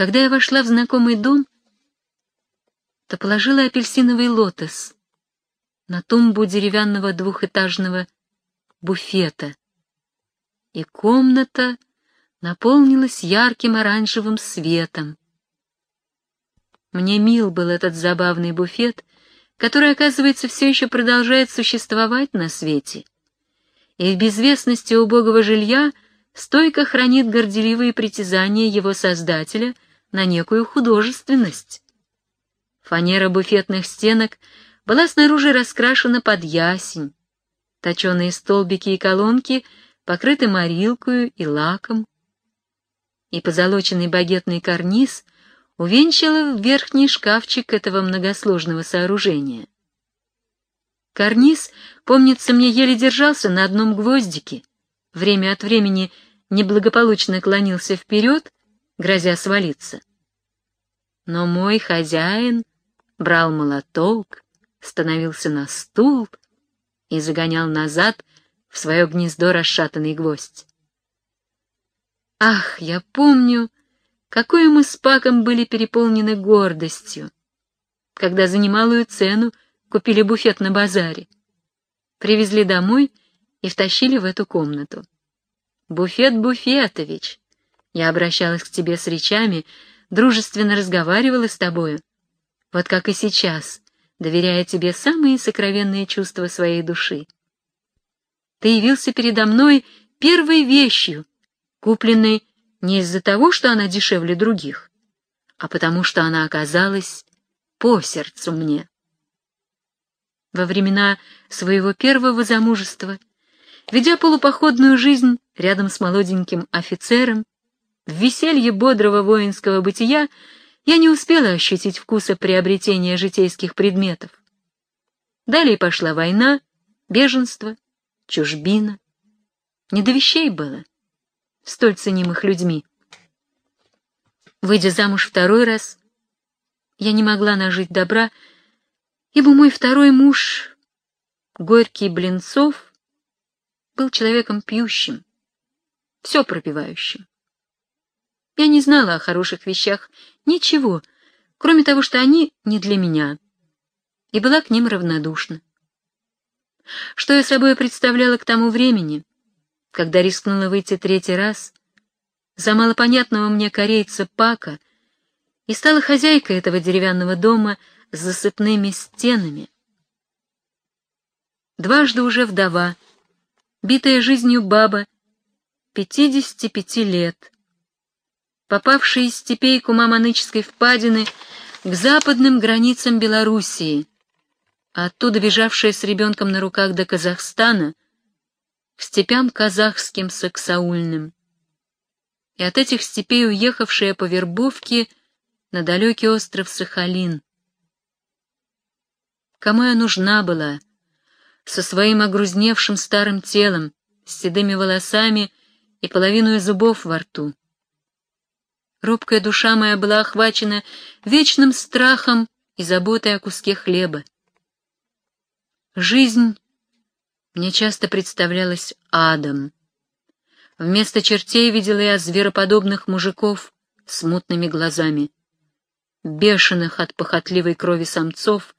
Когда я вошла в знакомый дом, то положила апельсиновый лотос на тумбу деревянного двухэтажного буфета, и комната наполнилась ярким оранжевым светом. Мне мил был этот забавный буфет, который, оказывается, все еще продолжает существовать на свете, и в безвестности убогого жилья стойко хранит горделивые притязания его создателя на некую художественность. Фанера буфетных стенок была снаружи раскрашена под ясень, точеные столбики и колонки покрыты морилкою и лаком, и позолоченный багетный карниз увенчала верхний шкафчик этого многосложного сооружения. Карниз, помнится мне, еле держался на одном гвоздике, время от времени неблагополучно клонился вперед, грозя свалиться. Но мой хозяин брал молоток, становился на стул и загонял назад в свое гнездо расшатанный гвоздь. Ах, я помню, какой мы с Паком были переполнены гордостью, когда за немалую цену купили буфет на базаре. Привезли домой и втащили в эту комнату. «Буфет Буфетович!» Я обращалась к тебе с речами, дружественно разговаривала с тобою. Вот как и сейчас, доверяя тебе самые сокровенные чувства своей души. Ты явился передо мной первой вещью, купленной не из-за того, что она дешевле других, а потому что она оказалась по сердцу мне. Во времена своего первого замужества, ведя полупоходную жизнь рядом с молоденьким офицером, в веселье бодрого воинского бытия я не успела ощутить вкуса приобретения житейских предметов. Далее пошла война, беженство, чужбина. Не до вещей было столь ценимых людьми. Выйдя замуж второй раз, я не могла нажить добра, ибо мой второй муж, Горький Блинцов, был человеком пьющим, все пропивающим. Я не знала о хороших вещах ничего, кроме того, что они не для меня, и была к ним равнодушна. Что я собой представляла к тому времени, когда рискнула выйти третий раз за малопонятного мне корейца Пака и стала хозяйкой этого деревянного дома с засыпными стенами. Дважды уже вдова, битая жизнью баба, пятидесяти пяти лет, попавшая из степей Кумаманыческой впадины к западным границам Белоруссии, а оттуда бежавшая с ребенком на руках до Казахстана — к степям казахским саксаульным. И от этих степей уехавшая по вербовке на далекий остров Сахалин. Кому я нужна была, со своим огрузневшим старым телом, с седыми волосами и половиной зубов во рту? Робкая душа моя была охвачена вечным страхом и заботой о куске хлеба. Жизнь мне часто представлялась адом. Вместо чертей видела я звероподобных мужиков с мутными глазами, бешеных от похотливой крови самцов,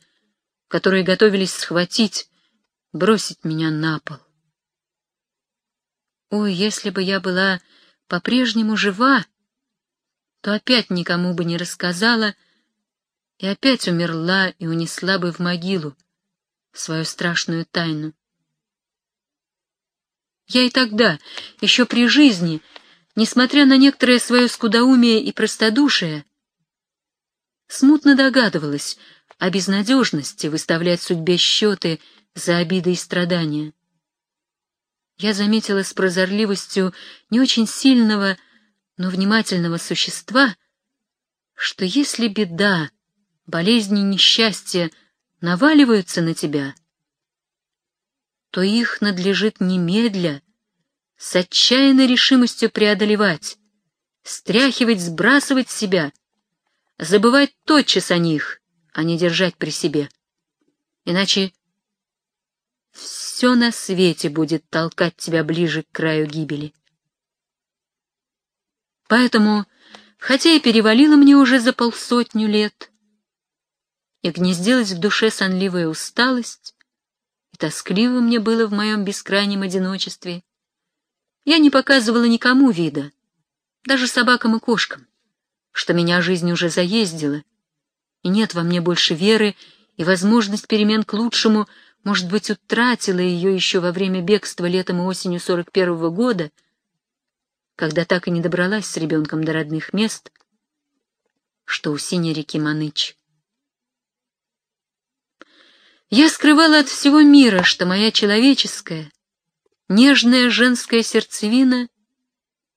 которые готовились схватить, бросить меня на пол. Ой, если бы я была по-прежнему жива, то опять никому бы не рассказала и опять умерла и унесла бы в могилу свою страшную тайну. Я и тогда, еще при жизни, несмотря на некоторое свое скудоумие и простодушие, смутно догадывалась о безнадежности выставлять судьбе счеты за обиды и страдания. Я заметила с прозорливостью не очень сильного, но внимательного существа, что если беда, болезни и несчастье наваливаются на тебя, то их надлежит немедля, с отчаянной решимостью преодолевать, стряхивать, сбрасывать себя, забывать тотчас о них, а не держать при себе. Иначе все на свете будет толкать тебя ближе к краю гибели. Поэтому хотя и перевалило мне уже за полсотню лет, и гнездилась в душе сонливая усталость, и тоскливо мне было в моем бескрайнем одиночестве. Я не показывала никому вида, даже собакам и кошкам, что меня жизнь уже заездила, и нет во мне больше веры, и возможность перемен к лучшему, может быть, утратила ее еще во время бегства летом и осенью сорок первого года — когда так и не добралась с ребенком до родных мест, что у синей реки Маныч. Я скрывала от всего мира, что моя человеческая, нежная женская сердцевина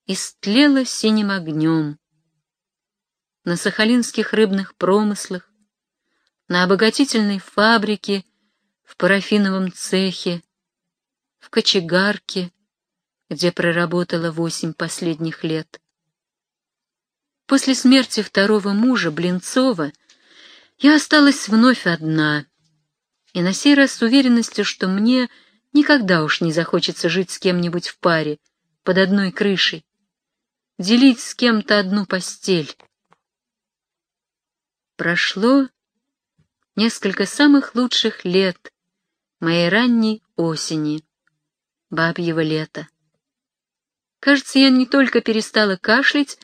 истлела синим огнем. На сахалинских рыбных промыслах, на обогатительной фабрике, в парафиновом цехе, в кочегарке, где проработала восемь последних лет. После смерти второго мужа, Блинцова, я осталась вновь одна, и на сей раз с уверенностью, что мне никогда уж не захочется жить с кем-нибудь в паре, под одной крышей, делить с кем-то одну постель. Прошло несколько самых лучших лет моей ранней осени, бабьего лета. Кажется, я не только перестала кашлять,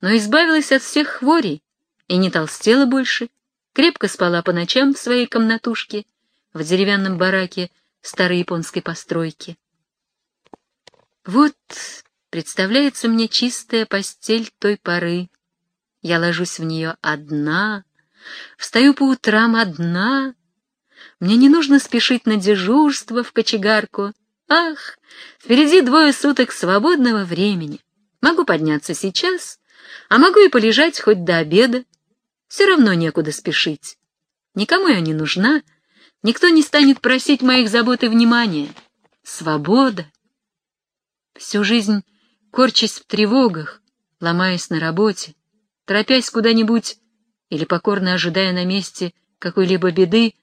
но избавилась от всех хворей и не толстела больше, крепко спала по ночам в своей комнатушке в деревянном бараке старой японской постройки. Вот представляется мне чистая постель той поры. Я ложусь в нее одна, встаю по утрам одна. Мне не нужно спешить на дежурство в кочегарку, Ах, впереди двое суток свободного времени. Могу подняться сейчас, а могу и полежать хоть до обеда. Все равно некуда спешить. Никому я не нужна, никто не станет просить моих забот и внимания. Свобода. Всю жизнь корчась в тревогах, ломаясь на работе, торопясь куда-нибудь или покорно ожидая на месте какой-либо беды,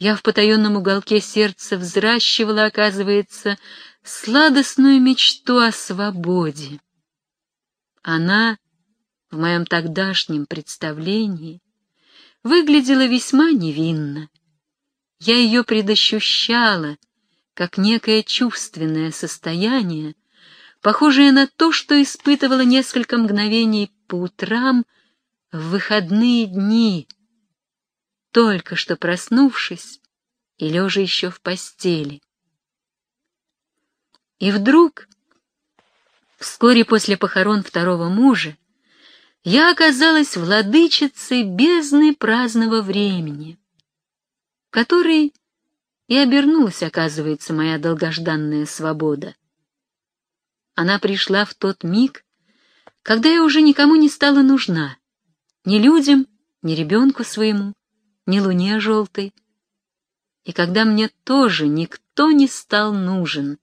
я в потаенном уголке сердца взращивала, оказывается, сладостную мечту о свободе. Она в моем тогдашнем представлении выглядела весьма невинно. Я ее предощущала, как некое чувственное состояние, похожее на то, что испытывала несколько мгновений по утрам в выходные дни — только что проснувшись и лежа еще в постели. И вдруг, вскоре после похорон второго мужа, я оказалась владычицей бездны праздного времени, которой и обернулась, оказывается, моя долгожданная свобода. Она пришла в тот миг, когда я уже никому не стала нужна, ни людям, ни ребенку своему, ни луне желтой, и когда мне тоже никто не стал нужен.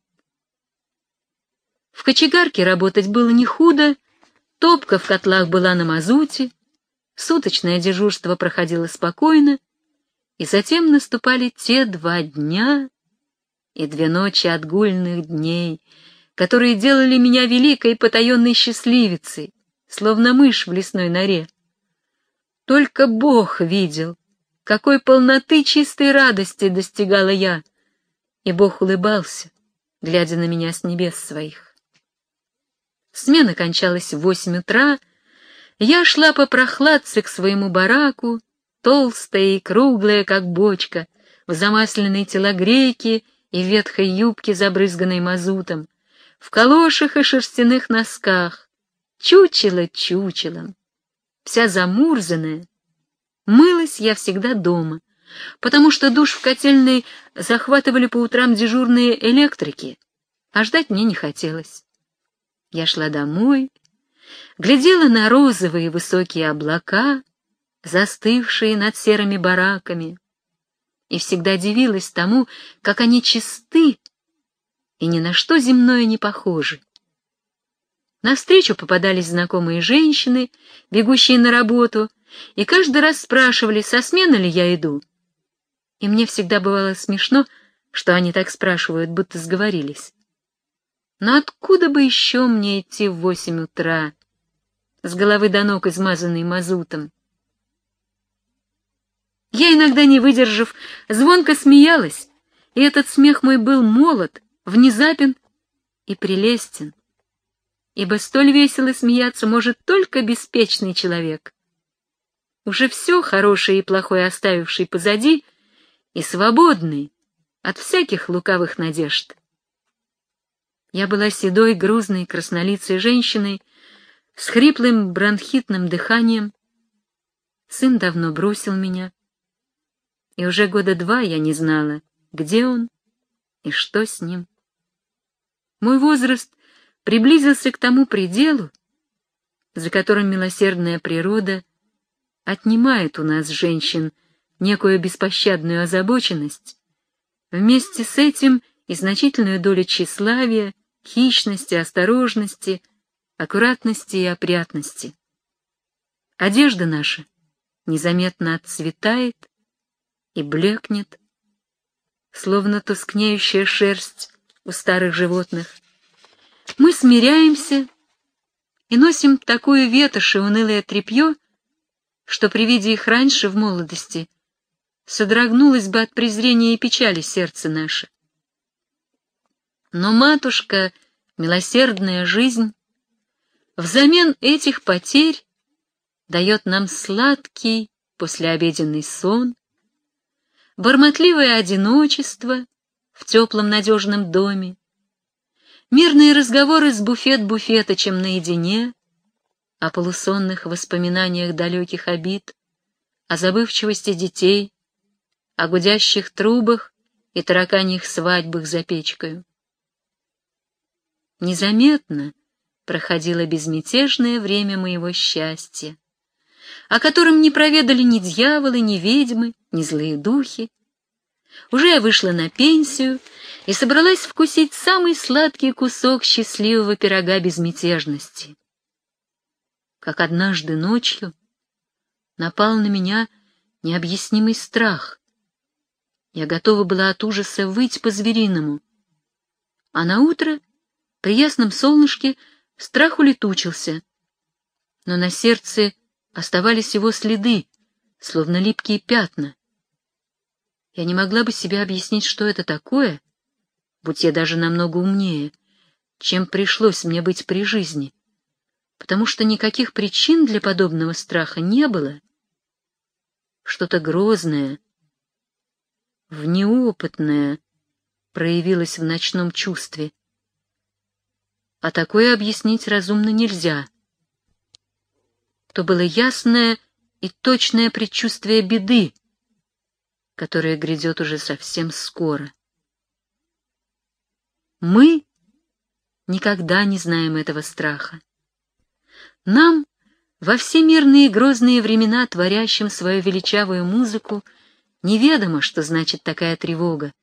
В кочегарке работать было не худо, топка в котлах была на мазуте, суточное дежурство проходило спокойно, и затем наступали те два дня и две ночи отгульных дней, которые делали меня великой потаенной счастливицей, словно мышь в лесной норе. Только Бог видел, какой полноты чистой радости достигала я! И Бог улыбался, глядя на меня с небес своих. Смена кончалась в восемь утра, я шла по прохладце к своему бараку, толстая и круглая, как бочка, в замасленной телогрейке и ветхой юбке, забрызганной мазутом, в калошах и шерстяных носках, чучело чучелом, вся замурзанная, Мылась я всегда дома, потому что душ в котельной захватывали по утрам дежурные электрики, а ждать мне не хотелось. Я шла домой, глядела на розовые высокие облака, застывшие над серыми бараками, и всегда дивилась тому, как они чисты и ни на что земное не похожи. Навстречу попадались знакомые женщины, бегущие на работу, и каждый раз спрашивали, со смены ли я иду. И мне всегда бывало смешно, что они так спрашивают, будто сговорились. Но откуда бы еще мне идти в восемь утра? с головы до ног измазанный мазутом. Я, иногда не выдержав, звонко смеялась, и этот смех мой был молод, внезапен и прелестен, ибо столь весело смеяться может только беспечный человек, уже все хорошее и плохое оставивший позади и свободный от всяких лукавых надежд. Я была седой, грузной, краснолицей женщиной с хриплым бронхитным дыханием. Сын давно бросил меня, и уже года два я не знала, где он и что с ним. Мой возраст приблизился к тому пределу, за которым милосердная природа отнимает у нас, женщин, некую беспощадную озабоченность, вместе с этим и значительную долю тщеславия, хищности, осторожности, аккуратности и опрятности. Одежда наша незаметно отцветает и блекнет, словно тускнеющая шерсть у старых животных. Мы смиряемся и носим такую ветошь и унылое тряпье, что при виде их раньше в молодости содрогнулось бы от презрения и печали сердце наше. Но матушка, милосердная жизнь, взамен этих потерь дает нам сладкий послеобеденный сон, бормотливое одиночество в теплом надежном доме, мирные разговоры с буфет-буфеточем наедине, о полусонных воспоминаниях далеких обид, о забывчивости детей, о гудящих трубах и тараканьих свадьбах за печкою. Незаметно проходило безмятежное время моего счастья, о котором не проведали ни дьяволы, ни ведьмы, ни злые духи. Уже я вышла на пенсию и собралась вкусить самый сладкий кусок счастливого пирога безмятежности. Как однажды ночью напал на меня необъяснимый страх. Я готова была от ужаса выть по-звериному. А на утро при ясном солнышке страх улетучился, но на сердце оставались его следы, словно липкие пятна. Я не могла бы себе объяснить, что это такое, будь я даже намного умнее, чем пришлось мне быть при жизни, потому что никаких причин для подобного страха не было. Что-то грозное, внеопытное проявилось в ночном чувстве, а такое объяснить разумно нельзя. То было ясное и точное предчувствие беды, которая грядет уже совсем скоро. Мы никогда не знаем этого страха. Нам, во все мирные грозные времена, творящим свою величавую музыку, неведомо, что значит такая тревога.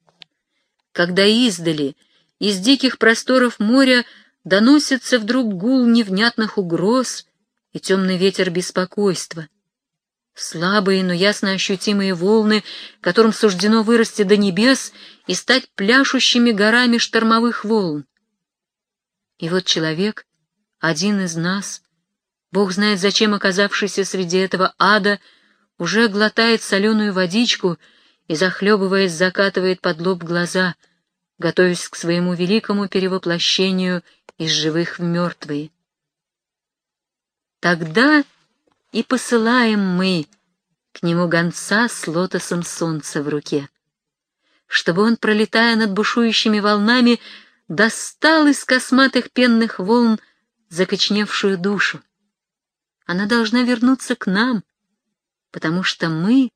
Когда издали, из диких просторов моря доносится вдруг гул невнятных угроз и темный ветер беспокойства. Слабые, но ясно ощутимые волны, которым суждено вырасти до небес и стать пляшущими горами штормовых волн. И вот человек, один из нас, Бог знает зачем оказавшийся среди этого ада, уже глотает соленую водичку и, захлебываясь, закатывает под лоб глаза, готовясь к своему великому перевоплощению из живых в мертвые. Тогда и посылаем мы к нему гонца с лотосом солнца в руке, чтобы он, пролетая над бушующими волнами, достал из косматых пенных волн закочневшую душу. Она должна вернуться к нам, потому что мы,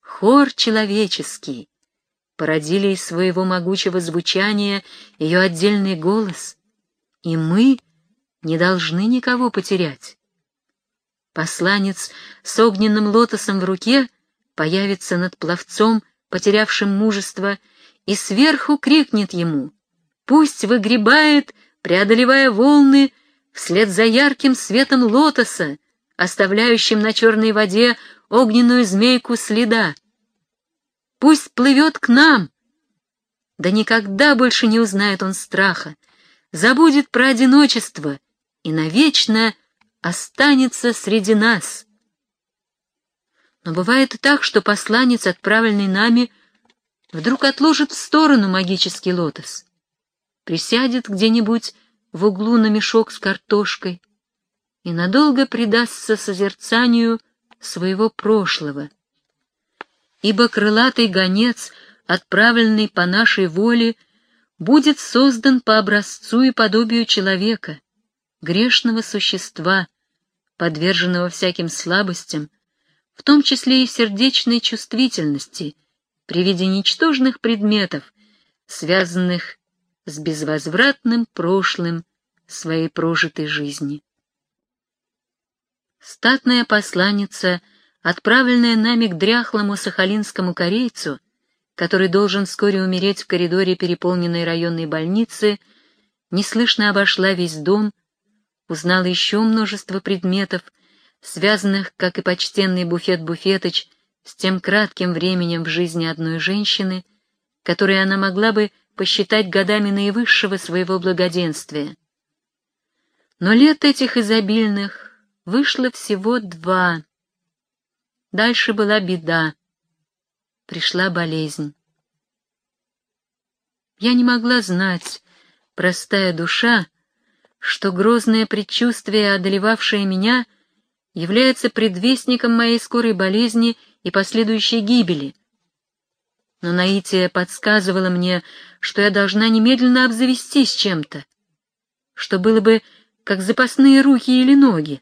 хор человеческий, породили из своего могучего звучания ее отдельный голос — и мы не должны никого потерять. Посланец с огненным лотосом в руке появится над пловцом, потерявшим мужество, и сверху крикнет ему «Пусть выгребает, преодолевая волны, вслед за ярким светом лотоса, оставляющим на черной воде огненную змейку следа. Пусть плывет к нам!» Да никогда больше не узнает он страха, забудет про одиночество и навечно останется среди нас. Но бывает и так, что посланец, отправленный нами, вдруг отложит в сторону магический лотос, присядет где-нибудь в углу на мешок с картошкой и надолго предастся созерцанию своего прошлого. Ибо крылатый гонец, отправленный по нашей воле, будет создан по образцу и подобию человека, грешного существа, подверженного всяким слабостям, в том числе и сердечной чувствительности, при виде ничтожных предметов, связанных с безвозвратным прошлым своей прожитой жизни. Статная посланница, отправленная нами к дряхлому сахалинскому корейцу, который должен вскоре умереть в коридоре переполненной районной больницы, неслышно обошла весь дом, узнала еще множество предметов, связанных, как и почтенный буфет-буфетыч, с тем кратким временем в жизни одной женщины, которое она могла бы посчитать годами наивысшего своего благоденствия. Но лет этих изобильных вышло всего два. Дальше была беда. Пришла болезнь. Я не могла знать, простая душа, что грозное предчувствие, одолевавшее меня, является предвестником моей скорой болезни и последующей гибели. Но наитие подсказывало мне, что я должна немедленно обзавестись чем-то, что было бы как запасные руки или ноги.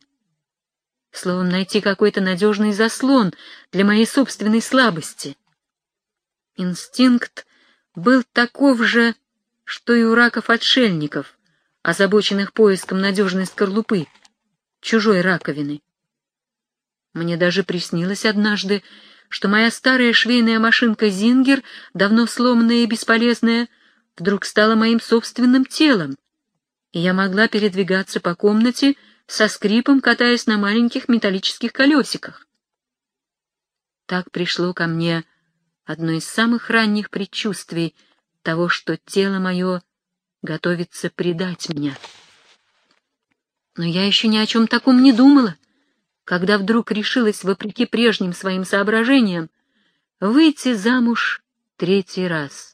Словом, найти какой-то надежный заслон для моей собственной слабости. Инстинкт был таков же, что и у раков-отшельников, озабоченных поиском надежной скорлупы, чужой раковины. Мне даже приснилось однажды, что моя старая швейная машинка «Зингер», давно сломанная и бесполезная, вдруг стала моим собственным телом, и я могла передвигаться по комнате со скрипом, катаясь на маленьких металлических колесиках. Так пришло ко мне одно из самых ранних предчувствий того, что тело мое готовится предать меня. Но я еще ни о чем таком не думала, когда вдруг решилась, вопреки прежним своим соображениям, выйти замуж третий раз.